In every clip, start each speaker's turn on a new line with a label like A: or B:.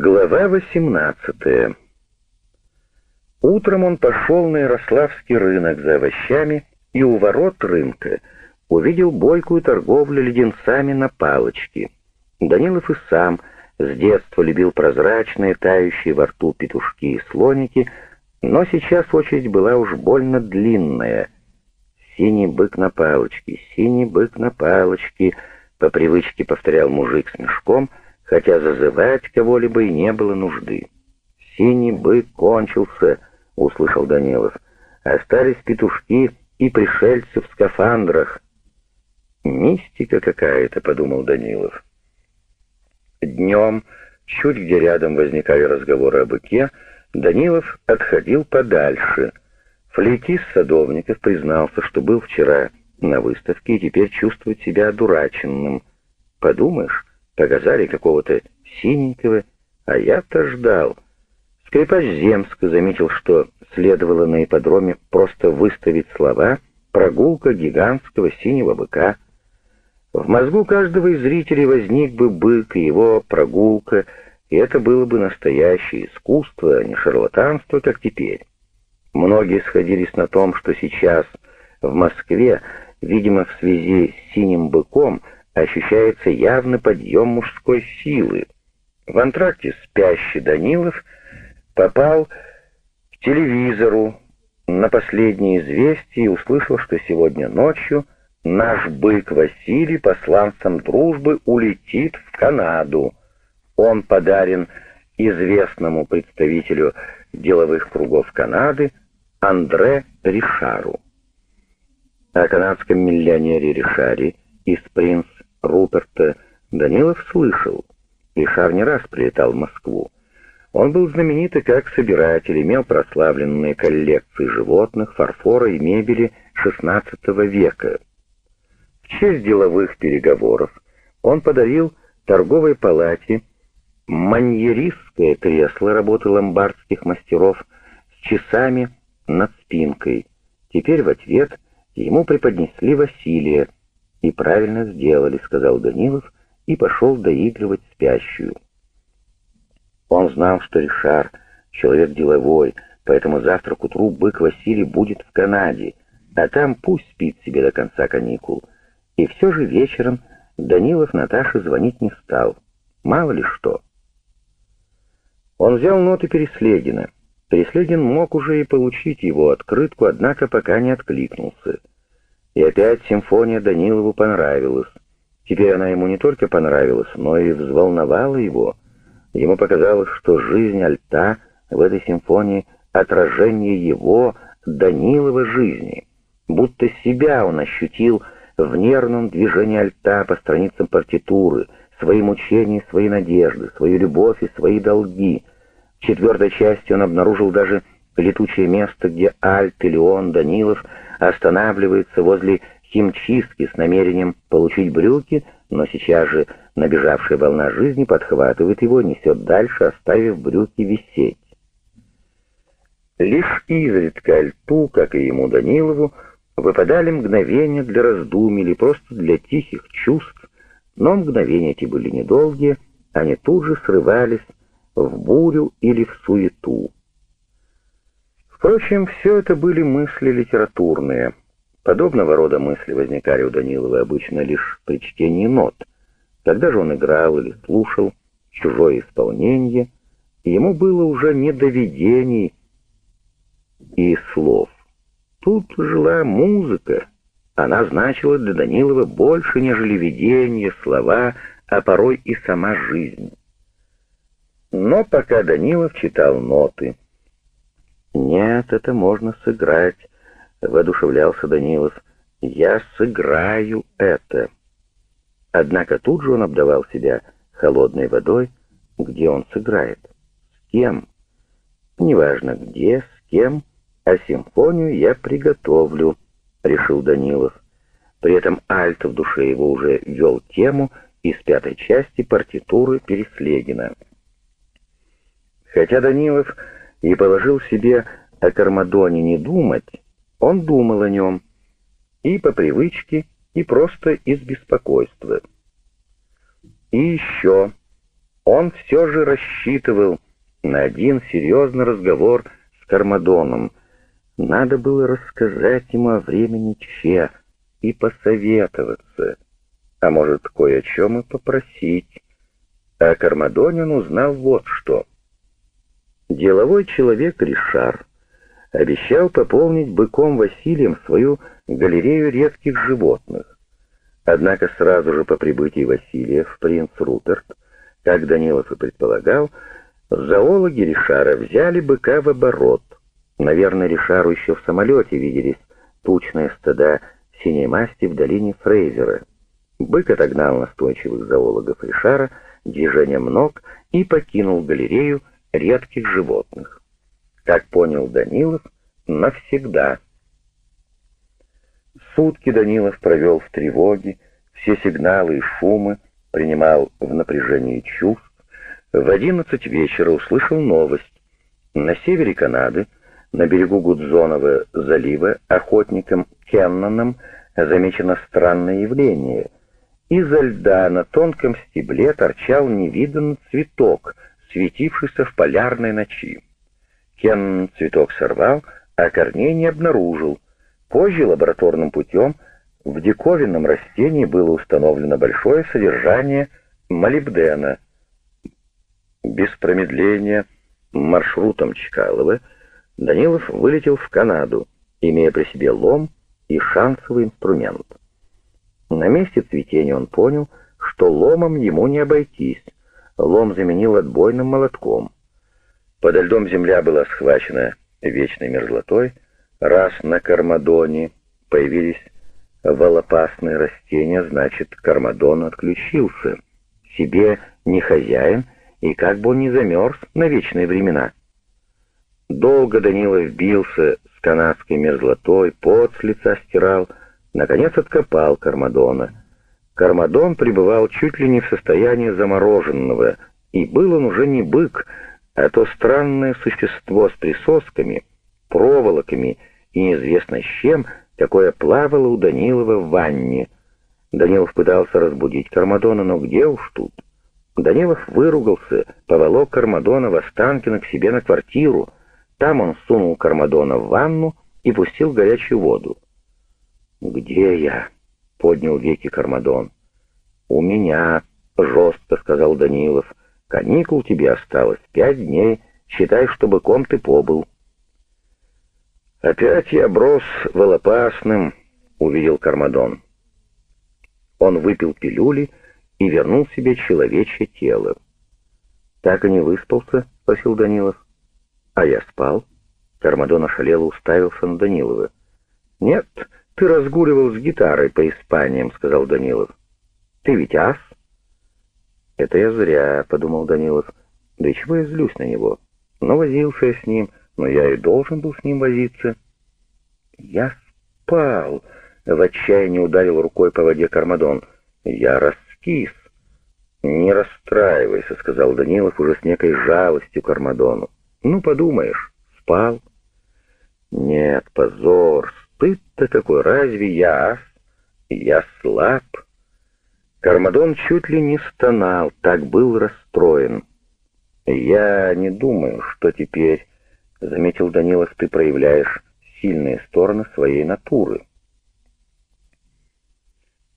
A: Глава 18 Утром он пошел на Ярославский рынок за овощами и у ворот рынка увидел бойкую торговлю леденцами на палочке. Данилов и сам с детства любил прозрачные, тающие во рту петушки и слоники, но сейчас очередь была уж больно длинная. «Синий бык на палочке, синий бык на палочке», — по привычке повторял мужик с мешком — хотя зазывать кого-либо и не было нужды. «Синий бык кончился», — услышал Данилов. «Остались петушки и пришельцы в скафандрах». «Мистика какая-то», — подумал Данилов. Днем, чуть где рядом возникали разговоры о быке, Данилов отходил подальше. Флейтист Садовников признался, что был вчера на выставке и теперь чувствует себя одураченным. «Подумаешь, Показали какого-то синенького, а я-то ждал. Скрипач Земска заметил, что следовало на ипподроме просто выставить слова «прогулка гигантского синего быка». В мозгу каждого из зрителей возник бы бык и его прогулка, и это было бы настоящее искусство, а не шарлатанство, как теперь. Многие сходились на том, что сейчас в Москве, видимо, в связи с синим быком, ощущается явный подъем мужской силы. В антракте спящий Данилов попал к телевизору на последнее известие и услышал, что сегодня ночью наш бык Василий посланцем дружбы улетит в Канаду. Он подарен известному представителю деловых кругов Канады Андре Ришару. О канадском миллионере Ришаре из «Принц Руперта Данилов слышал. Ишар не раз прилетал в Москву. Он был знаменитый как собиратель, имел прославленные коллекции животных, фарфора и мебели XVI века. В честь деловых переговоров он подарил торговой палате маньеристское кресло работы ломбардских мастеров с часами над спинкой. Теперь в ответ ему преподнесли Василия, «И правильно сделали», — сказал Данилов и пошел доигрывать спящую. Он знал, что Ришар — человек деловой, поэтому завтра к утру бык Василий будет в Канаде, а там пусть спит себе до конца каникул. И все же вечером Данилов Наташе звонить не стал. Мало ли что. Он взял ноты Переслегина. Переслегин мог уже и получить его открытку, однако пока не откликнулся. И опять симфония Данилову понравилась. Теперь она ему не только понравилась, но и взволновала его. Ему показалось, что жизнь альта в этой симфонии — отражение его, Данилова, жизни. Будто себя он ощутил в нервном движении альта по страницам партитуры, свои мучения, свои надежды, свою любовь и свои долги. В четвертой части он обнаружил даже летучее место, где альт или он, Данилов — останавливается возле химчистки с намерением получить брюки, но сейчас же набежавшая волна жизни подхватывает его, несет дальше, оставив брюки висеть. Лишь изредка Альту, как и ему Данилову, выпадали мгновения для раздумий или просто для тихих чувств, но мгновения эти были недолгие, они тут же срывались в бурю или в суету. Впрочем, все это были мысли литературные. Подобного рода мысли возникали у Данилова обычно лишь при чтении нот. Когда же он играл или слушал чужое исполнение, ему было уже не до видений и слов. Тут жила музыка. Она значила для Данилова больше, нежели видения, слова, а порой и сама жизнь. Но пока Данилов читал ноты, «Нет, это можно сыграть», — воодушевлялся Данилов. «Я сыграю это». Однако тут же он обдавал себя холодной водой, где он сыграет. С кем? Неважно где, с кем, а симфонию я приготовлю, решил Данилов. При этом Альт в душе его уже вел тему из пятой части партитуры Переслегина. Хотя Данилов и положил себе о Кармадоне не думать, он думал о нем и по привычке, и просто из беспокойства. И еще Он все же рассчитывал на один серьезный разговор с Кармадоном. Надо было рассказать ему о времени Че и посоветоваться, а может, кое о чем и попросить. А Кармадоне он узнал вот что. Деловой человек Ришар обещал пополнить быком Василием свою галерею редких животных. Однако сразу же по прибытии Василия в принц Руперт, как Данилов и предполагал, зоологи Ришара взяли быка в оборот. Наверное, Ришару еще в самолете виделись тучные стада синей масти в долине Фрейзера. Бык отогнал настойчивых зоологов Ришара движением ног и покинул галерею редких животных. Как понял Данилов, навсегда. Сутки Данилов провел в тревоге, все сигналы и шумы принимал в напряжении чувств. В одиннадцать вечера услышал новость. На севере Канады, на берегу Гудзонова залива, охотником Кенноном замечено странное явление. Изо льда на тонком стебле торчал невиданный цветок, светившийся в полярной ночи. Кен цветок сорвал, а корней не обнаружил. Позже лабораторным путем в диковинном растении было установлено большое содержание молибдена. Без промедления маршрутом Чкалова Данилов вылетел в Канаду, имея при себе лом и шансовый инструмент. На месте цветения он понял, что ломом ему не обойтись. Лом заменил отбойным молотком. Подо льдом земля была схвачена вечной мерзлотой. Раз на Кармадоне появились волопасные растения, значит, Кармадон отключился. Себе не хозяин, и как бы он не замерз на вечные времена. Долго Данилов бился с канадской мерзлотой, пот с лица стирал, наконец откопал Кармадона. Кармадон пребывал чуть ли не в состоянии замороженного, и был он уже не бык, а то странное существо с присосками, проволоками и неизвестно с чем, какое плавало у Данилова в ванне. Данилов пытался разбудить Кармадона, но где уж тут? Данилов выругался, поволок Кармадона в Останкино к себе на квартиру. Там он сунул Кармадона в ванну и пустил горячую воду. «Где я?» — поднял веки Кармадон. «У меня», — жестко сказал Данилов. «Каникул тебе осталось пять дней. Считай, что быком ты побыл». «Опять я брос волопасным», — увидел Кармадон. Он выпил пилюли и вернул себе человечье тело. «Так и не выспался?» — спросил Данилов. «А я спал». Кармадон ошалело уставился на Данилова. «Нет, ты разгуливал с гитарой по Испаниям», — сказал Данилов. «Ты ведь ас?» «Это я зря», — подумал Данилов. «Да и чего я злюсь на него? Но возился я с ним, но я и должен был с ним возиться. Я спал, в отчаянии ударил рукой по воде Кармадон. Я раскис. Не расстраивайся, сказал Данилов уже с некой жалостью Кармадону. Ну, подумаешь, спал. Нет, позор, стыд-то какой, разве я Я слаб. Кармадон чуть ли не стонал, так был расстроен. «Я не думаю, что теперь — заметил Данилов, — ты проявляешь сильные стороны своей натуры.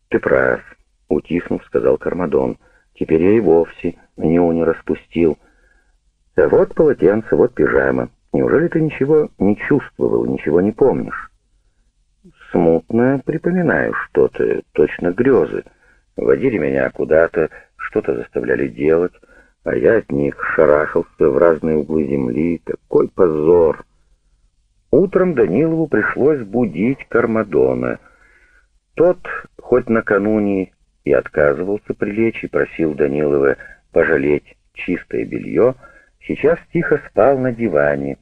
A: «Ты прав», — утихнув, сказал Кармадон. «Теперь я и вовсе ню не распустил. Вот полотенце, вот пижама. Неужели ты ничего не чувствовал, ничего не помнишь?» «Смутно припоминаю что-то, точно грезы. Водили меня куда-то, что-то заставляли делать» а я от них шарахался в разные углы земли. Какой позор! Утром Данилову пришлось будить Кармадона. Тот, хоть накануне и отказывался прилечь и просил Данилова пожалеть чистое белье, сейчас тихо спал на диване.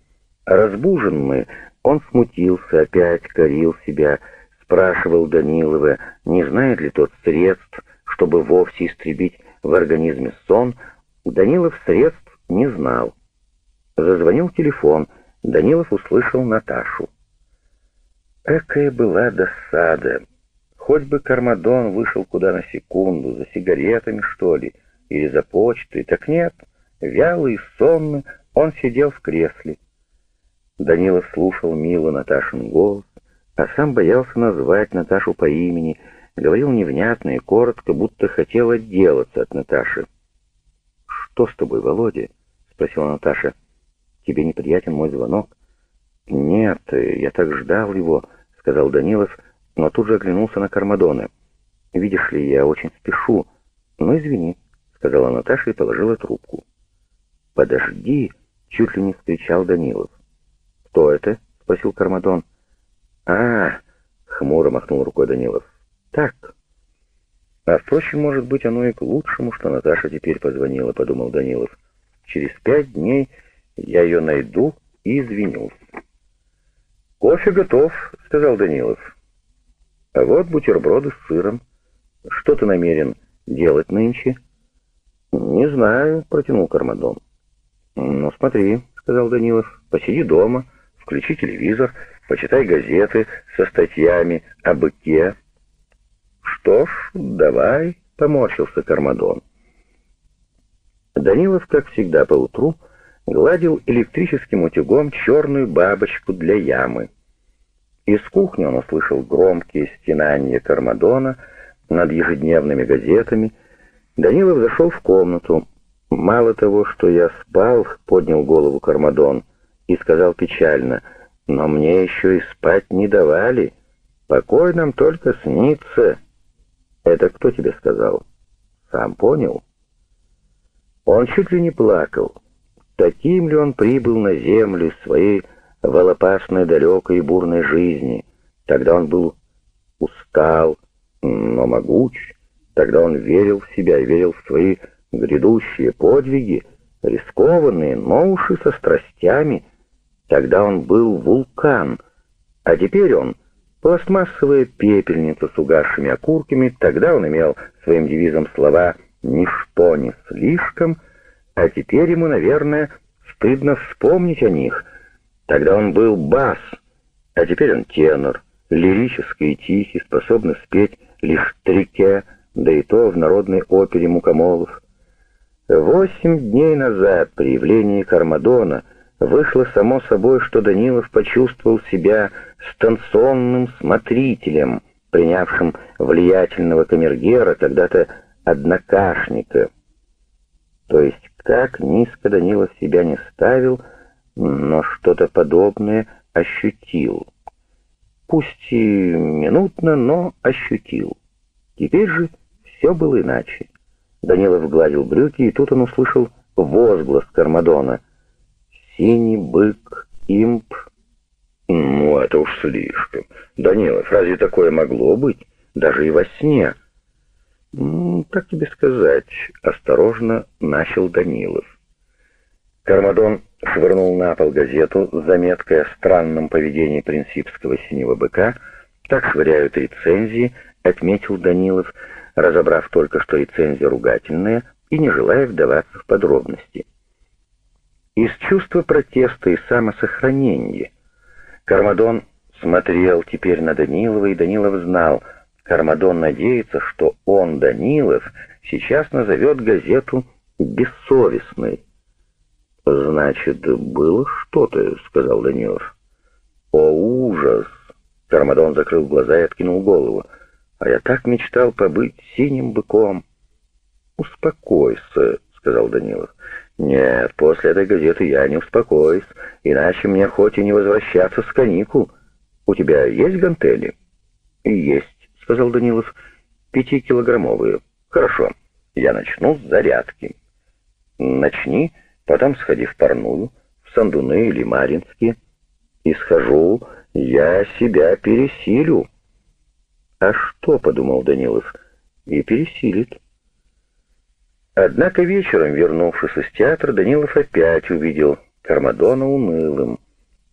A: Разбуженный, он смутился, опять корил себя, спрашивал Данилова, не знает ли тот средств, чтобы вовсе истребить в организме сон, Данилов средств не знал. Зазвонил телефон. Данилов услышал Наташу. Какая была досада! Хоть бы Кармадон вышел куда на секунду, за сигаретами, что ли. или за почтой. Так нет, вялый и сонный, он сидел в кресле. Данилов слушал мило Наташин голос, а сам боялся назвать Наташу по имени, говорил невнятно и коротко, будто хотел отделаться от Наташи. «Что с тобой, Володя?» — спросила Наташа. «Тебе неприятен мой звонок?» «Нет, я так ждал его», — сказал Данилов, но тут же оглянулся на Кармадона. «Видишь ли, я очень спешу. Ну, извини», — сказала Наташа и положила трубку. «Подожди!» — чуть ли не скричал Данилов. «Кто это?» — спросил Кармадон. «А, — хмуро махнул рукой Данилов, — так». «А, впрочем, может быть, оно и к лучшему, что Наташа теперь позвонила», — подумал Данилов. «Через пять дней я ее найду и извинюсь». «Кофе готов», — сказал Данилов. «А вот бутерброды с сыром. Что ты намерен делать нынче?» «Не знаю», — протянул Кармадон. «Ну, смотри», — сказал Данилов, — «посиди дома, включи телевизор, почитай газеты со статьями о быке». «Что ж, давай», — поморщился Кармадон. Данилов, как всегда по утру, гладил электрическим утюгом черную бабочку для ямы. Из кухни он услышал громкие стенания Кармадона над ежедневными газетами. Данилов зашел в комнату. «Мало того, что я спал», — поднял голову Кармадон и сказал печально, «но мне еще и спать не давали. Покой нам только снится». «Это кто тебе сказал?» «Сам понял?» Он чуть ли не плакал. Таким ли он прибыл на землю своей волопасной, далекой и бурной жизни? Тогда он был устал, но могуч. Тогда он верил в себя, верил в свои грядущие подвиги, рискованные, но уж и со страстями. Тогда он был вулкан, а теперь он пластмассовая пепельница с угасшими окурками. Тогда он имел своим девизом слова «ничто не слишком», а теперь ему, наверное, стыдно вспомнить о них. Тогда он был бас, а теперь он тенор, лирический и тихий, способный спеть лишь трике, да и то в народной опере Мукомолов. Восемь дней назад при явлении Кармадона вышло само собой, что Данилов почувствовал себя станционным смотрителем, принявшим влиятельного камергера, когда-то однокашника. То есть, как низко Данилов себя не ставил, но что-то подобное ощутил. Пусть и минутно, но ощутил. Теперь же все было иначе. Данилов гладил брюки, и тут он услышал возглас Кармадона. «Синий бык, имп...» «Ну, это уж слишком. Данилов, разве такое могло быть? Даже и во сне?» «Как тебе сказать?» — осторожно начал Данилов. Кармадон швырнул на пол газету с заметкой о странном поведении принципского синего быка. Так швыряют рецензии, отметил Данилов, разобрав только что рецензия ругательная и не желая вдаваться в подробности. Из чувства протеста и самосохранения Кармадон смотрел теперь на Данилова, и Данилов знал — Кармадон надеется, что он, Данилов, сейчас назовет газету бессовестной. «Значит, было что-то», — сказал Данилов. «О, ужас!» — Кармадон закрыл глаза и откинул голову. «А я так мечтал побыть синим быком». «Успокойся», — сказал Данилов. «Нет, после этой газеты я не успокоюсь, иначе мне хоть и не возвращаться с каникул. У тебя есть гантели?» «Есть» сказал Данилов. «Пятикилограммовые. Хорошо, я начну с зарядки». «Начни, потом сходи в парную, в Сандуны или Маринске. И схожу, я себя пересилю». «А что?» — подумал Данилов. «И пересилит». Однако вечером, вернувшись из театра, Данилов опять увидел Кармадона унылым.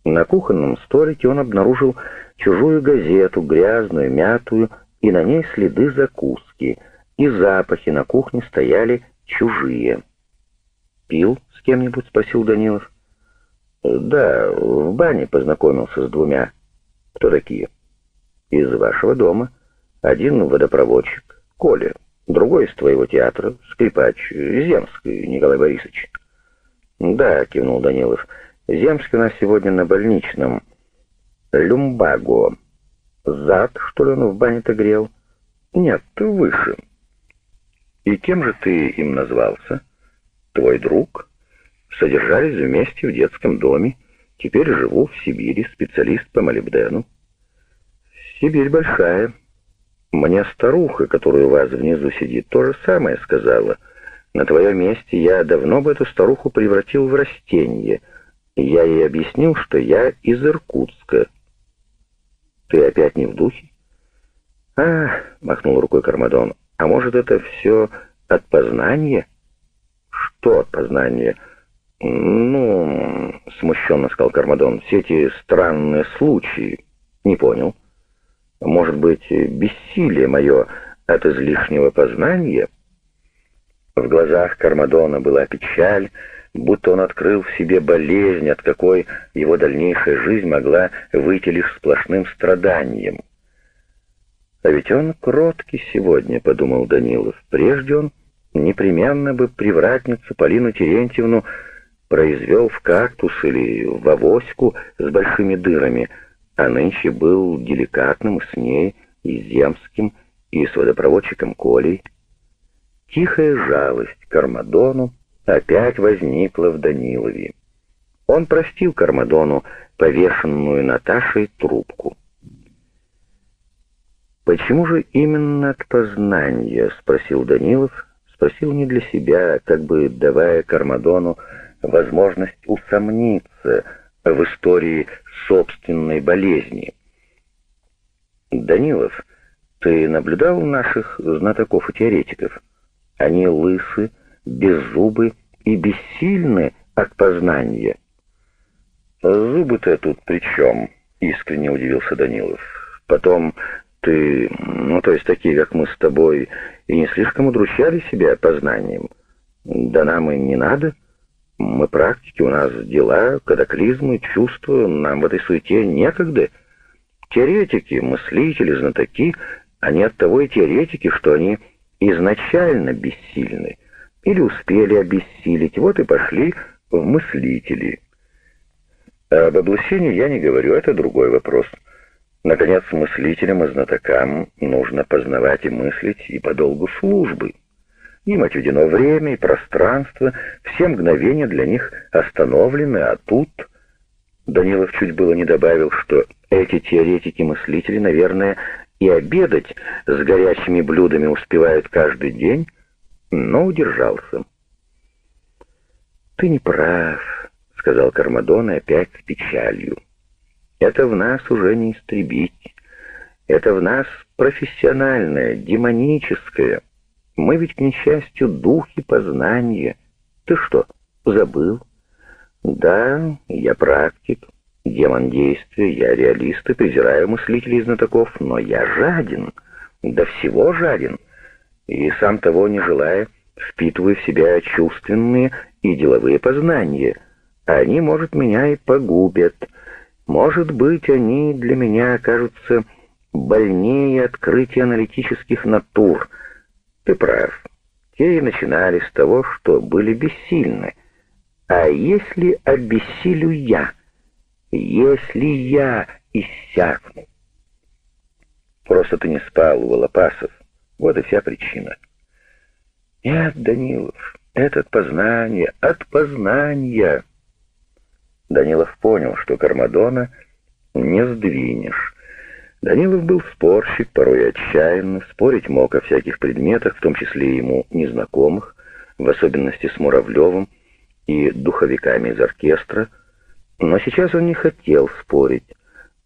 A: На кухонном столике он обнаружил чужую газету, грязную, мятую, и на ней следы закуски, и запахи на кухне стояли чужие. «Пил с кем-нибудь?» — спросил Данилов. «Да, в бане познакомился с двумя. Кто такие?» «Из вашего дома. Один водопроводчик, Коля. Другой из твоего театра, скрипач, Земский Николай Борисович. Да, кивнул Данилов. Земский у нас сегодня на больничном. Люмбаго. Зад, что ли, он в бане-то грел? Нет, выше. И кем же ты им назвался? Твой друг? Содержались вместе в детском доме. Теперь живу в Сибири, специалист по молибдену. Сибирь большая, мне старуха, которая у вас внизу сидит, то же самое сказала. На твоем месте я давно бы эту старуху превратил в растение. Я ей объяснил, что я из Иркутска. Ты опять не в духе? А, махнул рукой Кармадон, а может это все от познания? Что от познания? Ну, смущенно сказал Кармадон, все эти странные случаи. Не понял. — может быть, бессилие мое от излишнего познания? В глазах Кармадона была печаль, будто он открыл в себе болезнь, от какой его дальнейшая жизнь могла выйти лишь сплошным страданием. «А ведь он кроткий сегодня», — подумал Данилов. «Прежде он непременно бы привратницу Полину Терентьевну произвел в кактус или в авоську с большими дырами — а нынче был деликатным с ней, и земским, и с водопроводчиком Колей. Тихая жалость к Армадону опять возникла в Данилове. Он простил Кармадону повешенную Наташей трубку. «Почему же именно от познания?» — спросил Данилов. Спросил не для себя, как бы давая Кармадону возможность усомниться в истории собственной болезни. Данилов, ты наблюдал наших знатоков и теоретиков? Они лысы, беззубы и бессильны от познания. Зубы-то тут при чем? Искренне удивился Данилов. Потом ты, ну то есть такие, как мы с тобой, и не слишком удручали себя познанием. Да нам и не надо. — мы практики, у нас дела, катаклизмы, чувства, нам в этой суете некогда. Теоретики, мыслители, знатоки, они от того и теоретики, что они изначально бессильны. Или успели обессилить, вот и пошли в мыслители. Об облучении я не говорю, это другой вопрос. Наконец, мыслителям и знатокам нужно познавать и мыслить и по долгу службы. Им отведено время и пространство, все мгновения для них остановлены, а тут... Данилов чуть было не добавил, что эти теоретики-мыслители, наверное, и обедать с горячими блюдами успевают каждый день, но удержался. «Ты не прав», — сказал Кармадон опять с печалью. «Это в нас уже не истребить. Это в нас профессиональное, демоническое, мы ведь, к несчастью, духи познания. Ты что, забыл? Да, я практик, демон действия, я реалист и презираю мыслителей и знатоков, но я жаден, до всего жаден, и сам того не желая, впитываю в себя чувственные и деловые познания. Они, может, меня и погубят. Может быть, они для меня окажутся больнее открытия аналитических натур — ты прав. Те и начинали с того, что были бессильны. А если обессилю я? Если я иссякну? Просто ты не спал, Волопасов. Вот и вся причина. Нет, Данилов, это от познания, от познания. Данилов понял, что Кармадона не сдвинешь, Данилов был спорщик, порой отчаянно, спорить мог о всяких предметах, в том числе ему незнакомых, в особенности с Муравлевым и духовиками из оркестра, но сейчас он не хотел спорить.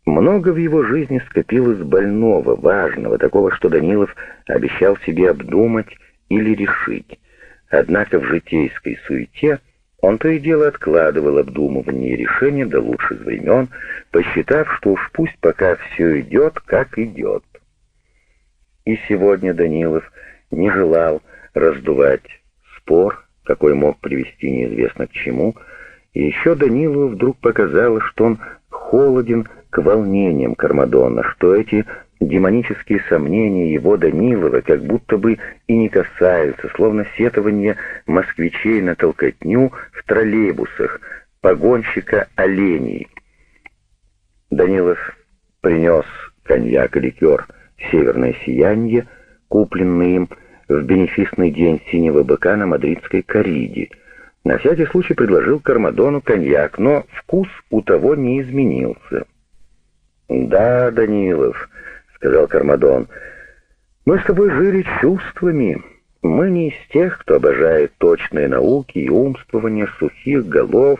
A: Много в его жизни скопилось больного, важного, такого, что Данилов обещал себе обдумать или решить. Однако в житейской суете он то и дело откладывал обдумывание решения до лучших времен, посчитав, что уж пусть пока все идет, как идет. И сегодня Данилов не желал раздувать спор, какой мог привести неизвестно к чему, и еще Данилову вдруг показалось, что он холоден к волнениям Кармадона, что эти демонические сомнения его Данилова как будто бы и не касаются, словно сетование москвичей на толкотню в троллейбусах, погонщика оленей. Данилов принес коньяк и ликер «Северное сияние», купленный им в бенефисный день синего быка на мадридской кориде. На всякий случай предложил Кармадону коньяк, но вкус у того не изменился. «Да, Данилов», — сказал Кармадон, — «мы с тобой жили чувствами. Мы не из тех, кто обожает точные науки и умствования сухих голов,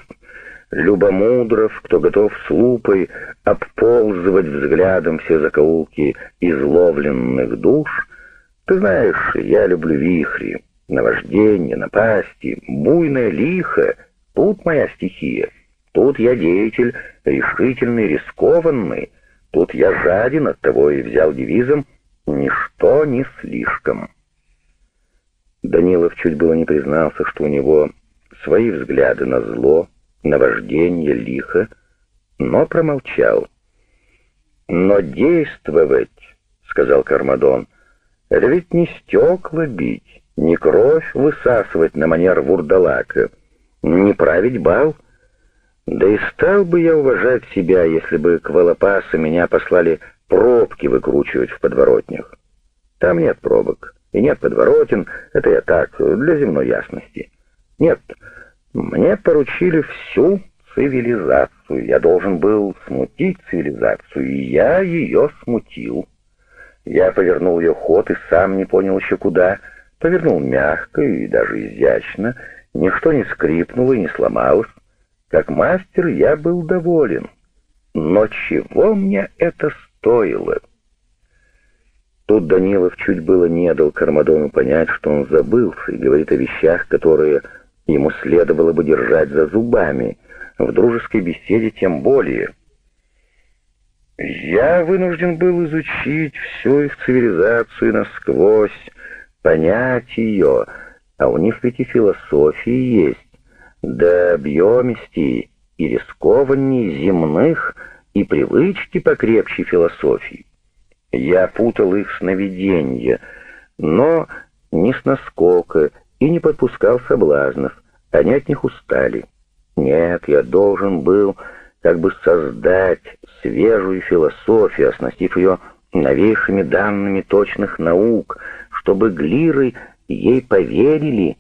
A: любомудров, кто готов с лупой обползывать взглядом все закоулки изловленных душ. Ты знаешь, я люблю вихри, наваждение, напасти, буйное лихо. Тут моя стихия. Тут я деятель, решительный, рискованный. Тут я жаден, оттого и взял девизом «Ничто не слишком». Данилов чуть было не признался, что у него свои взгляды на зло, наваждение, лихо, но промолчал. «Но действовать, — сказал Кармадон, — это ведь не стекла бить, не кровь высасывать на манер вурдалака, не править бал. Да и стал бы я уважать себя, если бы к Волопасу меня послали пробки выкручивать в подворотнях. Там нет пробок и нет подворотен, это я так, для земной ясности. Нет, мне поручили всю цивилизацию. Я должен был смутить цивилизацию, и я ее смутил. Я повернул ее ход и сам не понял еще куда. Повернул мягко и даже изящно. Ничто не скрипнуло и не сломалось. Как мастер я был доволен. Но чего мне это стоило? Тут Данилов чуть было не дал Кармадону понять, что он забылся и говорит о вещах, которые ему следовало бы держать за зубами, в дружеской беседе тем более. Я вынужден был изучить всю их цивилизацию насквозь, понять ее, а у них ведь и философии есть, да объемистей и рискованней земных, и привычки покрепче философии. Я путал их сновиденья, но не с наскока и не подпускал соблазнов, они от них устали. Нет, я должен был как бы создать свежую философию, оснастив ее новейшими данными точных наук, чтобы глиры ей поверили,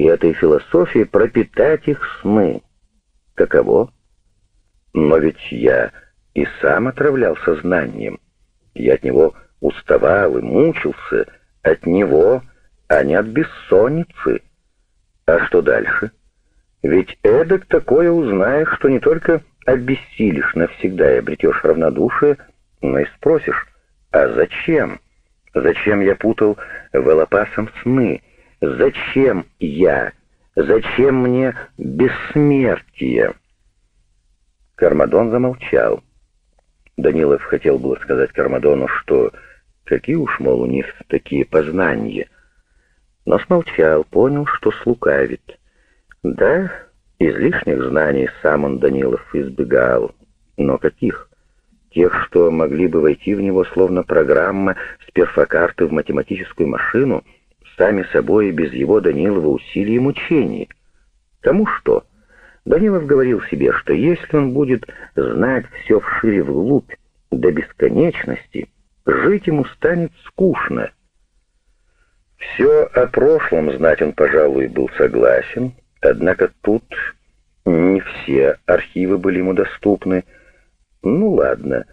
A: и этой философией пропитать их сны. Каково? Но ведь я и сам отравлял сознанием. Я от него уставал и мучился, от него, а не от бессонницы. А что дальше? Ведь эдак такое узнаешь, что не только обессилишь навсегда и обретешь равнодушие, но и спросишь, а зачем? Зачем я путал волопасом сны? Зачем я? Зачем мне бессмертие? Кармадон замолчал. Данилов хотел было сказать Кармадону, что какие уж, мол, у них такие познания — но смолчал, понял, что слукавит. Да, излишних знаний сам он, Данилов, избегал. Но каких? Тех, что могли бы войти в него словно программа с перфокарты в математическую машину, сами собой и без его Данилова усилий и мучений. Кому что? Данилов говорил себе, что если он будет знать все вшире вглубь, до бесконечности, жить ему станет скучно — все о прошлом знать он, пожалуй, был согласен, однако тут не все архивы были ему доступны. Ну ладно.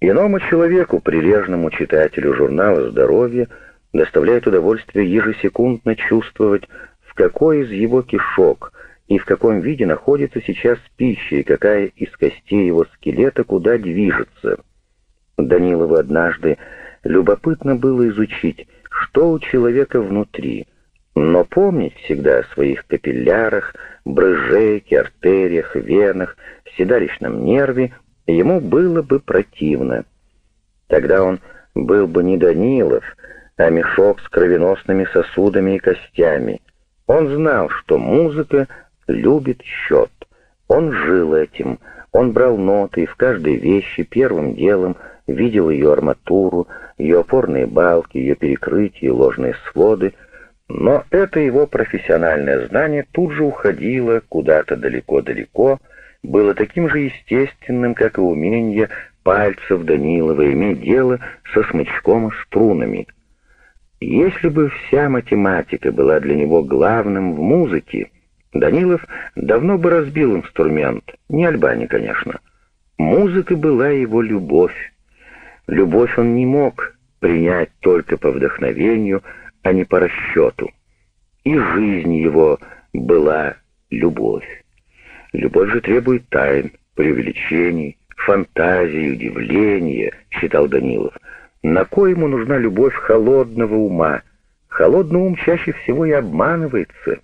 A: Иному человеку, прилежному читателю журнала «Здоровье», доставляет удовольствие ежесекундно чувствовать, в какой из его кишок и в каком виде находится сейчас пища и какая из костей его скелета куда движется. Данилову однажды любопытно было изучить, что у человека внутри, но помнить всегда о своих капиллярах, брыжейке, артериях, венах, седалищном нерве ему было бы противно. Тогда он был бы не Данилов, а мешок с кровеносными сосудами и костями. Он знал, что музыка любит счет. Он жил этим, Он брал ноты и в каждой вещи первым делом видел ее арматуру, ее опорные балки, ее перекрытия, ложные своды, но это его профессиональное знание тут же уходило куда-то далеко-далеко, было таким же естественным, как и умение пальцев Данилова иметь дело со смычком и струнами. Если бы вся математика была для него главным в музыке, Данилов давно бы разбил инструмент, не Альбани, конечно. Музыка была его любовь. Любовь он не мог принять только по вдохновению, а не по расчету. И жизнь его была любовь. Любовь же требует тайн, преувеличений, фантазии, удивления, считал Данилов. На кой ему нужна любовь холодного ума? Холодный ум чаще всего и обманывается,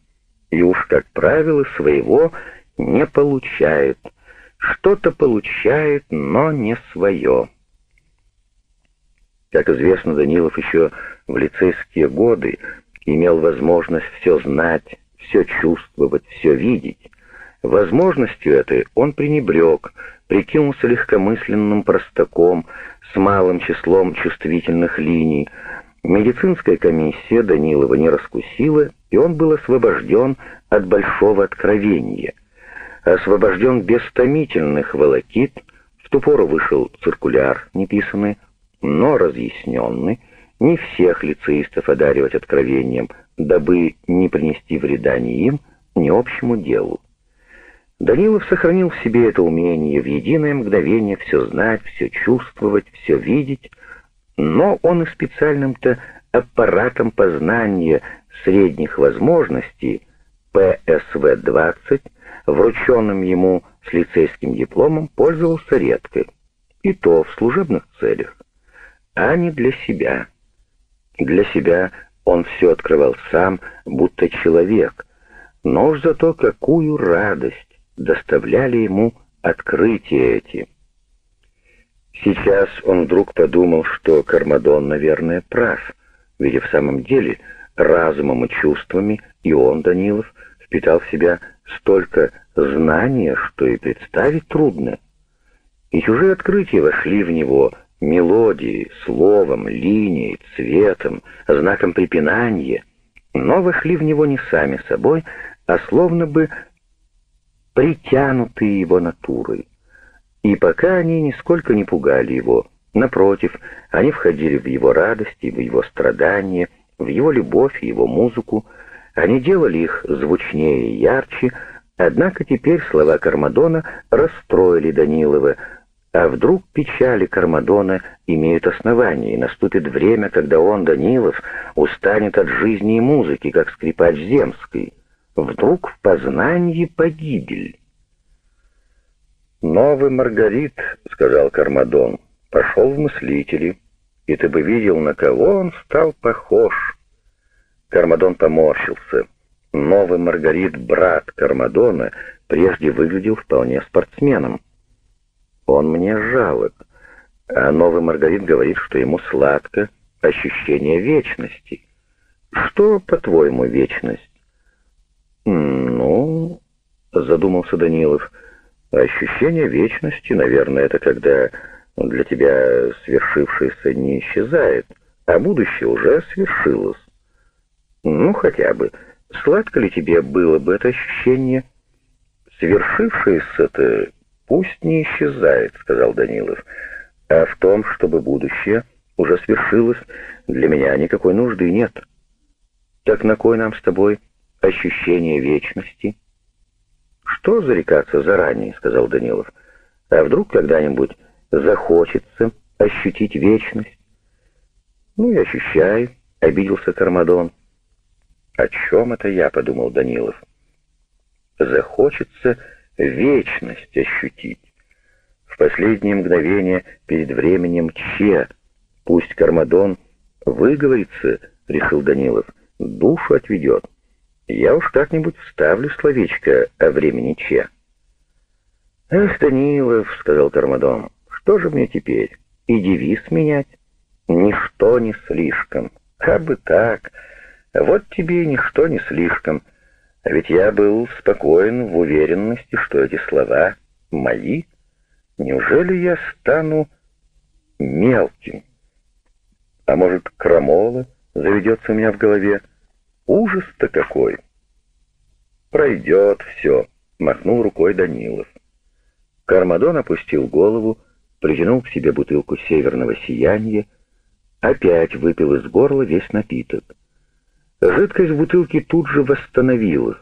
A: и уж, как правило, своего не получает. Что-то получает, но не свое. Как известно, Данилов еще в лицейские годы имел возможность все знать, все чувствовать, все видеть. Возможностью этой он пренебрег, прикинулся легкомысленным простаком с малым числом чувствительных линий. Медицинская комиссия Данилова не раскусила, и он был освобожден от большого откровения. Освобожден без томительных волокит, в ту пору вышел циркуляр, неписанный, но разъясненный, не всех лицеистов одаривать откровением, дабы не принести вреда ни им, ни общему делу. Данилов сохранил в себе это умение в единое мгновение все знать, все чувствовать, все видеть, но он и специальным-то аппаратом познания средних возможностей ПСВ-20, врученным ему с лицейским дипломом, пользовался редко, и то в служебных целях, а не для себя. Для себя он все открывал сам, будто человек, но уж зато какую радость доставляли ему открытия эти. Сейчас он вдруг подумал, что Кармадон, наверное, прав, ведь в самом деле разумом и чувствами и он, Данилов, впитал в себя столько знания, что и представить трудно. И чужие открытия вошли в него мелодией, словом, линией, цветом, знаком препинания, но вошли в него не сами собой, а словно бы притянутые его натурой. И пока они нисколько не пугали его, напротив, они входили в его радости, в его страдания, в его любовь его музыку, они делали их звучнее и ярче, однако теперь слова Кармадона расстроили Данилова, а вдруг печали Кармадона имеют основание, и наступит время, когда он, Данилов, устанет от жизни и музыки, как скрипач Земский. Вдруг в Познанье погибель. «Новый Маргарит», — сказал Кармадон, — «пошел в мыслители, и ты бы видел, на кого он стал похож». Кармадон поморщился. Новый Маргарит, брат Кармадона, прежде выглядел вполне спортсменом. Он мне жалок, а новый Маргарит говорит, что ему сладко ощущение вечности. Что, по-твоему, вечность? «Ну...» — задумался Данилов. «Ощущение вечности, наверное, это когда для тебя свершившееся не исчезает, а будущее уже свершилось. Ну, хотя бы, сладко ли тебе было бы это ощущение? Свершившееся-то пусть не исчезает», — сказал Данилов, «а в том, чтобы будущее уже свершилось, для меня никакой нужды нет. Так на кой нам с тобой ощущение вечности. «Что зарекаться заранее?» — сказал Данилов. «А вдруг когда-нибудь захочется ощутить вечность?» «Ну и ощущай», — обиделся Кармадон. «О чем это я?» — подумал Данилов. «Захочется вечность ощутить. В последнее мгновение перед временем Че. Пусть Кармадон выговорится, — решил Данилов, — душу отведет». Я уж как-нибудь вставлю словечко о времени Че. «Эх, Данилов», — сказал Кармадон, — «что же мне теперь? И девиз менять? Ничто не слишком. Как бы так. Вот тебе и ничто не слишком. А ведь я был спокоен в уверенности, что эти слова мои — Неужели я стану мелким? А может, крамола заведется у меня в голове? Ужас-то какой! Пройдет все, махнул рукой Данилов. Кармадон опустил голову, притянул к себе бутылку северного сияния, опять выпил из горла весь напиток. Жидкость в бутылке тут же восстановилась.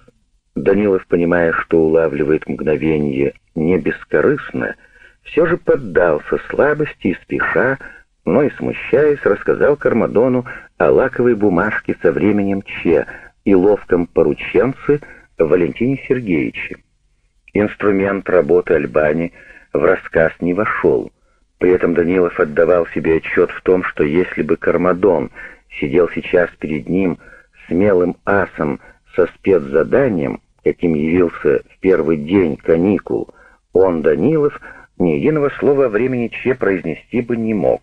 A: Данилов, понимая, что улавливает мгновение не бескорыстно, все же поддался слабости и спеша, но и смущаясь, рассказал Кармадону о лаковой бумажке со временем Че и ловком порученце Валентине Сергеевиче. Инструмент работы Альбани в рассказ не вошел. При этом Данилов отдавал себе отчет в том, что если бы Кармадон сидел сейчас перед ним смелым асом со спецзаданием, каким явился в первый день каникул, он, Данилов, ни единого слова времени Че произнести бы не мог.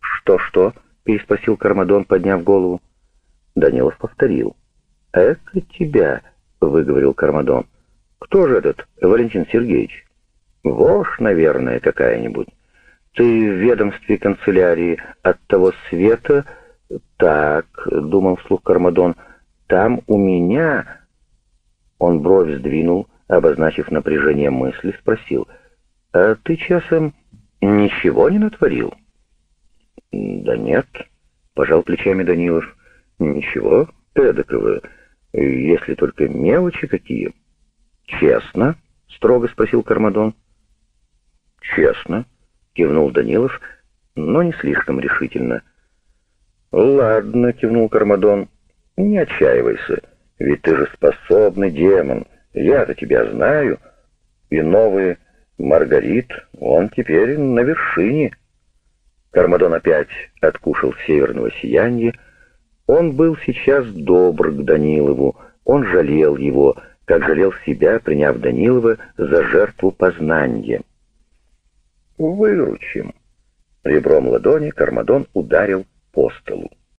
A: «Что-что?» — переспросил Кармадон, подняв голову. Данилов повторил. «Это тебя», — выговорил Кармадон. «Кто же этот Валентин Сергеевич?» «Вошь, наверное, какая-нибудь. Ты в ведомстве канцелярии от того света...» «Так», — думал вслух Кармадон, — «там у меня...» Он бровь сдвинул, обозначив напряжение мысли, спросил, «А ты часом ничего не натворил?» «Да нет», — пожал плечами Данилов, — «ничего эдакого, если только мелочи какие». «Честно?» — строго спросил Кармадон. «Честно», — кивнул Данилов, но не слишком решительно. «Ладно», — кивнул Кармадон, — «не отчаивайся, ведь ты же способный демон, я-то тебя знаю, и новый Маргарит, он теперь на вершине». Кармадон опять откушал северного сияния. Он был сейчас добр к Данилову, он жалел его, как жалел себя, приняв Данилова за жертву познания. «Выручим!» Ребром ладони Кармадон ударил по столу.